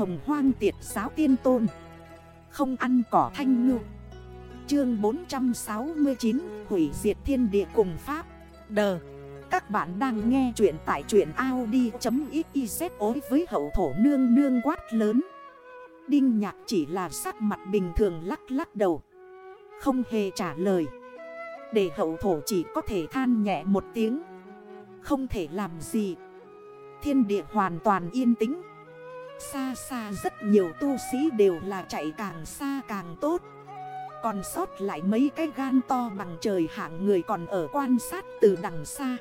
hồng hoang tiệt giáo tiên tôn. Không ăn cỏ thanh ngư. Chương 469 Hủy diệt thiên địa cùng Pháp. Đờ. Các bạn đang nghe chuyện tại truyện Audi.xyz ối với hậu thổ nương nương quát lớn. Đinh nhạc chỉ là sắc mặt bình thường lắc lắc đầu. Không hề trả lời. Để hậu thổ chỉ có thể than nhẹ một tiếng. Không thể làm gì. Thiên địa hoàn toàn yên tĩnh. Xa xa rất nhiều tu sĩ đều là chạy càng xa càng tốt. Còn sót lại mấy cái gan to bằng trời hạng người còn ở quan sát từ đằng xa.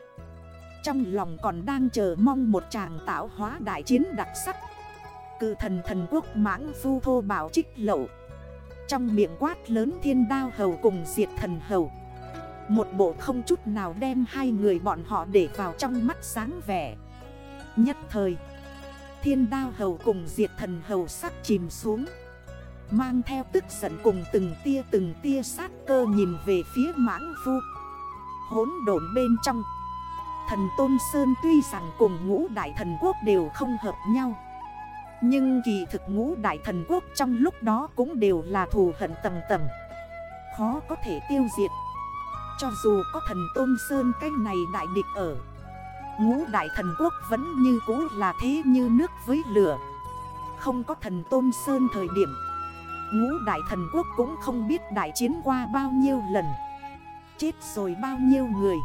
Trong lòng còn đang chờ mong một chàng tạo hóa đại chiến đặc sắc. Cự thần thần quốc mãng phu thô bảo trích lậu. Trong miệng quát lớn thiên đao hầu cùng diệt thần hầu. Một bộ không chút nào đem hai người bọn họ để vào trong mắt sáng vẻ. Nhất thời Thiên đao hầu cùng diệt thần hầu sắc chìm xuống. Mang theo tức giận cùng từng tia từng tia sát cơ nhìn về phía mãng phu. Hốn độn bên trong, Thần Tôn Sơn tuy rằng cùng ngũ đại thần quốc đều không hợp nhau, Nhưng kỳ thực ngũ đại thần quốc trong lúc đó cũng đều là thù hận tầm tầm, Khó có thể tiêu diệt. Cho dù có thần Tôn Sơn cách này đại địch ở Ngũ đại thần quốc vẫn như cũ là thế như nước với lửa. Không có thần tôn sơn thời điểm. Ngũ đại thần quốc cũng không biết đại chiến qua bao nhiêu lần. Chết rồi bao nhiêu người.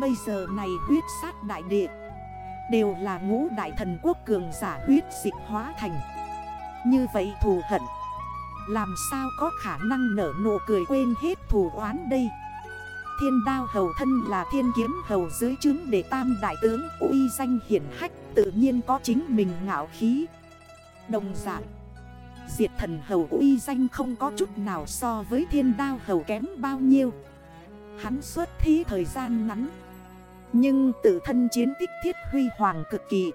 Bây giờ này huyết sát đại địa. Đều là ngũ đại thần quốc cường giả huyết dịch hóa thành. Như vậy thù hận. Làm sao có khả năng nở nụ cười quên hết thù oán đây? Thiên đao hầu thân là thiên kiếm hầu dưới chứng để tam đại tướng uy danh hiển hách tự nhiên có chính mình ngạo khí. Đồng dạng, diệt thần hầu uy danh không có chút nào so với thiên đao hầu kém bao nhiêu. Hắn xuất thí thời gian ngắn, nhưng tự thân chiến tích thiết huy hoàng cực kỳ.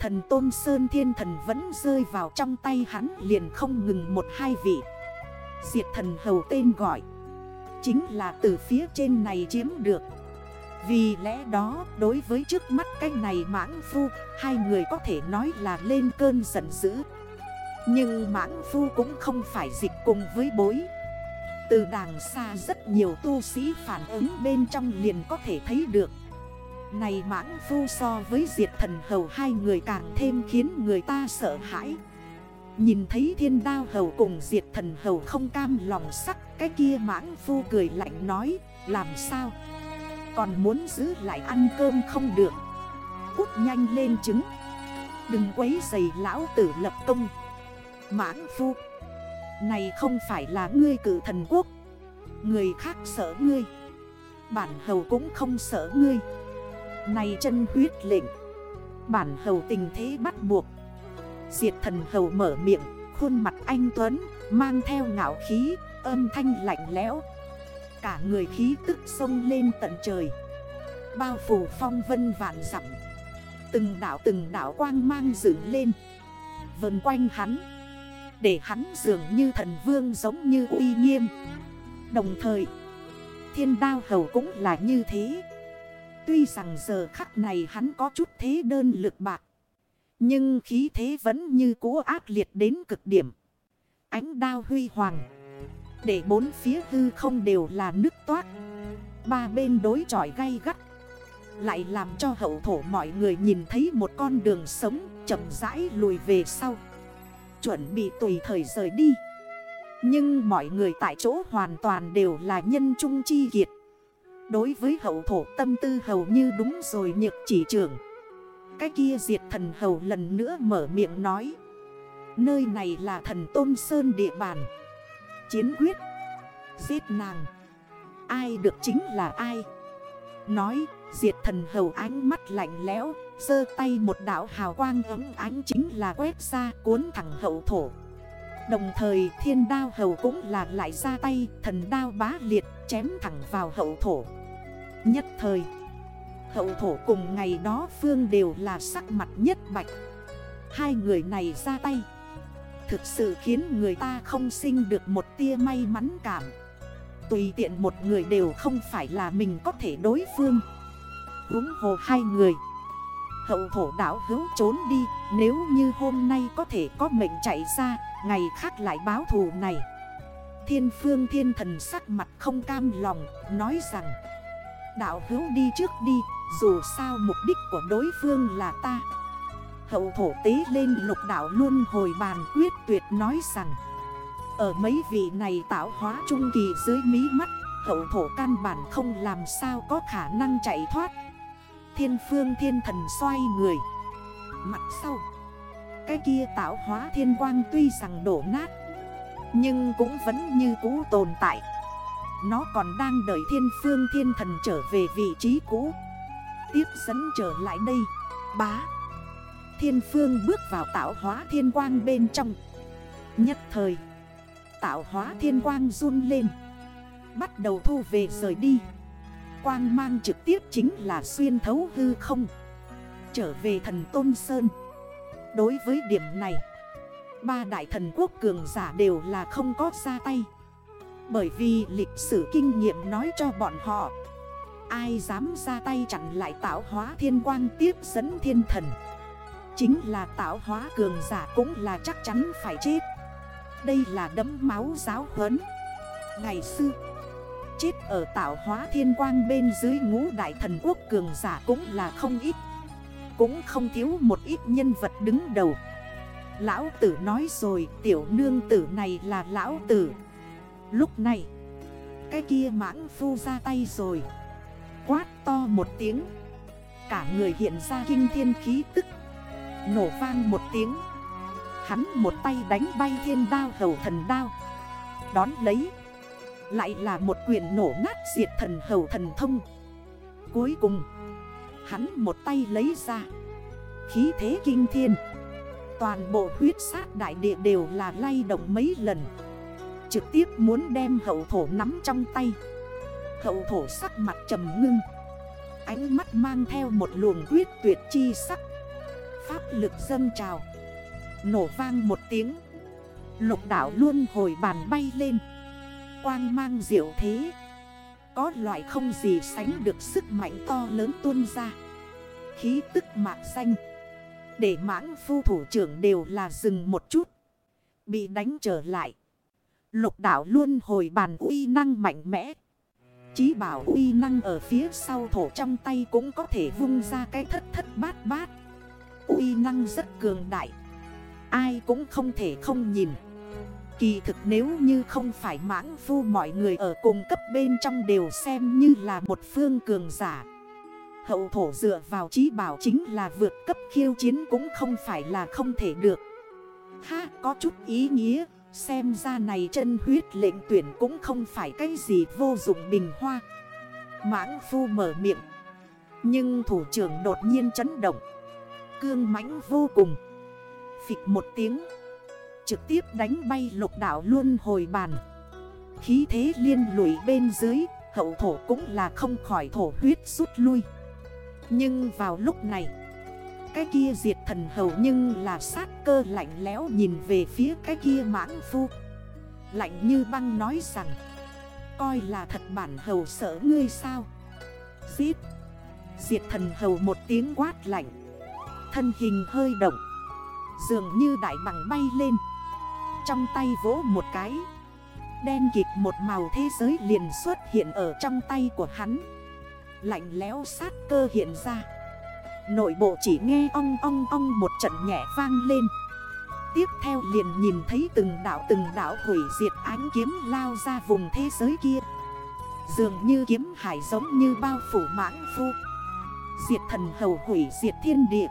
Thần Tôn Sơn Thiên Thần vẫn rơi vào trong tay hắn liền không ngừng một hai vị. Diệt thần hầu tên gọi Chính là từ phía trên này chiếm được. Vì lẽ đó, đối với trước mắt cái này mãng phu, Hai người có thể nói là lên cơn giận dữ. Nhưng mãng phu cũng không phải dịch cùng với bối. Từ đàng xa rất nhiều tu sĩ phản ứng bên trong liền có thể thấy được. Này mãng phu so với diệt thần hầu hai người càng thêm khiến người ta sợ hãi. Nhìn thấy thiên đao hầu cùng diệt thần hầu không cam lòng sắc, Cái kia mãng phu cười lạnh nói, Làm sao? Còn muốn giữ lại ăn cơm không được? Cút nhanh lên trứng. Đừng quấy giày lão tử lập công. Mãng phu, Này không phải là ngươi cử thần quốc. Người khác sợ ngươi. Bản hầu cũng không sợ ngươi. Này chân huyết lệnh. Bản hầu tình thế bắt buộc Diệt thần hầu mở miệng, Khuôn mặt anh Tuấn, Mang theo ngạo khí, Âm thanh lạnh lẽo. Cả người khí tức sông lên tận trời. Bao phủ phong vân vạn dặm. Từng đảo từng đảo quang mang dựng lên. Vần quanh hắn. Để hắn dường như thần vương giống như uy nghiêm. Đồng thời, Thiên đao hầu cũng là như thế. Tuy rằng giờ khắc này hắn có chút thế đơn lực bạc nhưng khí thế vẫn như cũ ác liệt đến cực điểm. Ánh đao huy hoàng. Để bốn phía hư không đều là nước toát. Ba bên đối chọi gay gắt. Lại làm cho hậu thổ mọi người nhìn thấy một con đường sống chậm rãi lùi về sau. Chuẩn bị tùy thời rời đi. Nhưng mọi người tại chỗ hoàn toàn đều là nhân trung chi kiệt. Đối với hậu thổ tâm tư hầu như đúng rồi nhược chỉ trưởng. Cái kia diệt thần hầu lần nữa mở miệng nói. Nơi này là thần Tôn Sơn địa bàn. Chiến quyết. Giết nàng. Ai được chính là ai? Nói, diệt thần hầu ánh mắt lạnh lẽo Sơ tay một đảo hào quang ấm ánh chính là quét ra cuốn thẳng hậu thổ. Đồng thời, thiên đao hầu cũng là lại ra tay, Thần đao bá liệt chém thẳng vào hậu thổ. Nhất thời Hậu thổ cùng ngày đó Phương đều là sắc mặt nhất bạch. Hai người này ra tay. Thực sự khiến người ta không sinh được một tia may mắn cảm. Tùy tiện một người đều không phải là mình có thể đối phương. Húng hồ hai người. Hậu thổ đảo hữu trốn đi, Nếu như hôm nay có thể có mệnh chạy ra, Ngày khác lại báo thù này. Thiên phương thiên thần sắc mặt không cam lòng, Nói rằng Đạo hữu đi trước đi, Dù sao mục đích của đối phương là ta. Hậu thổ tế lên lục đạo luôn hồi bàn quyết tuyệt nói rằng, Ở mấy vị này tạo hóa trung kỳ dưới mí mắt, Hậu thổ căn bản không làm sao có khả năng chạy thoát. Thiên phương thiên thần xoay người. Mặt sau, Cái kia tạo hóa thiên quang tuy rằng đổ nát, Nhưng cũng vẫn như cũ tồn tại. Nó còn đang đợi thiên phương thiên thần trở về vị trí cũ. Tiếp dẫn trở lại đây. Bá. Thiên phương bước vào tạo hóa thiên quang bên trong. Nhất thời, Tạo hóa thiên quang run lên. Bắt đầu thu về rời đi. Quang mang trực tiếp chính là xuyên thấu hư không. Trở về thần Tôn Sơn. Đối với điểm này, Ba đại thần quốc cường giả đều là không có ra tay. Bởi vì lịch sử kinh nghiệm nói cho bọn họ, Ai dám ra tay chặn lại tạo hóa thiên quang tiếp dẫn thiên thần. Chính là tạo hóa cường giả cũng là chắc chắn phải chết. Đây là đấm máu giáo huấn. Ngày xưa, Chết ở tạo hóa thiên quang bên dưới ngũ đại thần quốc cường giả cũng là không ít. Cũng không thiếu một ít nhân vật đứng đầu. Lão tử nói rồi, tiểu nương tử này là lão tử. Lúc này, Cái kia mãng phu ra tay rồi. Quát to một tiếng. Cả người hiện ra kinh thiên khí tức. Nổ vang một tiếng. Hắn một tay đánh bay thiên đao hầu thần đao. Đón lấy, Lại là một quyền nổ nát diệt thần hầu thần thông. Cuối cùng, Hắn một tay lấy ra. Khí thế kinh thiên. Toàn bộ huyết sát đại địa đều là lay động mấy lần. Trực tiếp muốn đem hậu thổ nắm trong tay. Hậu thổ sắc mặt trầm ngưng. Ánh mắt mang theo một luồng quyết tuyệt chi sắc. Pháp lực dâng trào. Nổ vang một tiếng. Lục đảo luôn hồi bàn bay lên. Quang mang diệu thế. Có loại không gì sánh được sức mạnh to lớn tuôn ra. Khí tức mạc xanh Để mãng phu thủ trưởng đều là dừng một chút. Bị đánh trở lại. Lục đảo luôn hồi bàn uy năng mạnh mẽ. Chí bảo uy năng ở phía sau thổ trong tay cũng có thể vung ra cái thất thất bát bát. Uy năng rất cường đại. Ai cũng không thể không nhìn. Kỳ thực nếu như không phải mãng phu mọi người ở cùng cấp bên trong đều xem như là một phương cường giả. Hậu thổ dựa vào trí bảo chính là vượt cấp khiêu chiến cũng không phải là không thể được. Ha, có chút ý nghĩa. Xem ra này chân huyết lệnh tuyển cũng không phải cái gì vô dụng bình hoa. Mãng phu mở miệng. Nhưng thủ trưởng đột nhiên chấn động. Cương mãnh vô cùng. Phịch một tiếng. Trực tiếp đánh bay lục đảo luôn hồi bàn. Khí thế liên lụy bên dưới, Hậu thổ cũng là không khỏi thổ huyết rút lui. Nhưng vào lúc này cái kia diệt thần hầu nhưng là sát cơ lạnh lẽo nhìn về phía cái kia mãng phu. Lạnh như băng nói rằng, Coi là thật bản hầu sợ ngươi sao? Giết. Diệt thần hầu một tiếng quát lạnh. Thân hình hơi động. Dường như đại bằng bay lên. Trong tay vỗ một cái. Đen kịp một màu thế giới liền xuất hiện ở trong tay của hắn. Lạnh léo sát cơ hiện ra. Nội bộ chỉ nghe ong ong ong một trận nhẹ vang lên. Tiếp theo liền nhìn thấy từng đảo từng đảo hủy diệt ánh kiếm lao ra vùng thế giới kia. Dường như kiếm hải giống như bao phủ mãng phu. Diệt thần hầu hủy diệt thiên địa.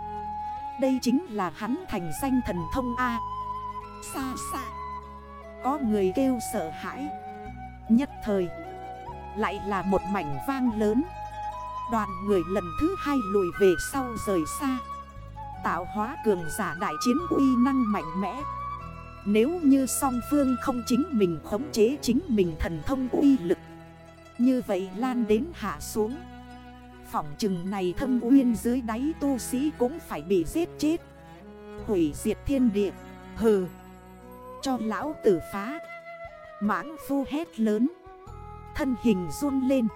Đây chính là hắn thành danh thần thông A. Xa xa Có người kêu sợ hãi. Nhất thời, Lại là một mảnh vang lớn. Đoàn người lần thứ hai lùi về sau rời xa. Tạo hóa cường giả đại chiến uy năng mạnh mẽ. Nếu như song phương không chính mình khống chế chính mình thần thông uy lực. Như vậy lan đến hạ xuống. Phỏng chừng này thâm uyên dưới đáy tu sĩ cũng phải bị giết chết. Hủy diệt thiên địa. Hừ. Cho lão tử phá. Mãng phu hét lớn. Thân hình run lên.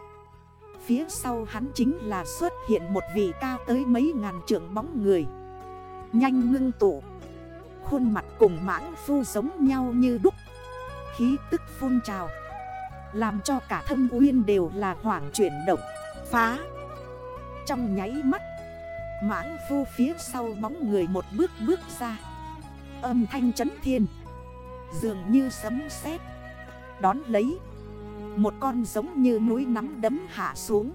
Phía sau hắn chính là xuất hiện một vị cao tới mấy ngàn trượng bóng người. Nhanh ngưng tụ. Khuôn mặt cùng mãng phu giống nhau như đúc. Khí tức phun trào. Làm cho cả thâm uyên đều là hoảng chuyển động. Phá. Trong nháy mắt, Mãng phu phía sau bóng người một bước bước ra. Âm thanh chấn thiên. Dường như sấm sét. Đón lấy. Một con giống như núi nắm đấm hạ xuống.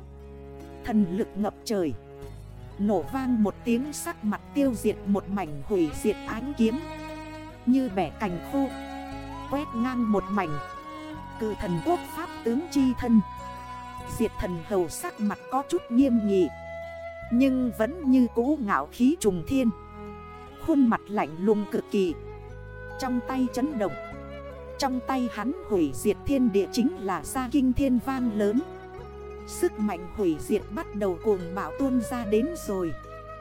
Thần lực ngập trời. Nổ vang một tiếng sắc mặt tiêu diệt một mảnh hủy diệt ánh kiếm. Như bẻ cành khô. Quét ngang một mảnh. Cự thần quốc pháp tướng chi thân. Diệt thần hầu sắc mặt có chút nghiêm nghị. Nhưng vẫn như cũ ngạo khí trùng thiên. Khuôn mặt lạnh lùng cực kỳ. Trong tay chấn động. Trong tay hắn hủy diệt thiên địa chính là gia kinh thiên vang lớn. Sức mạnh hủy diệt bắt đầu cuồng bạo tuôn ra đến rồi.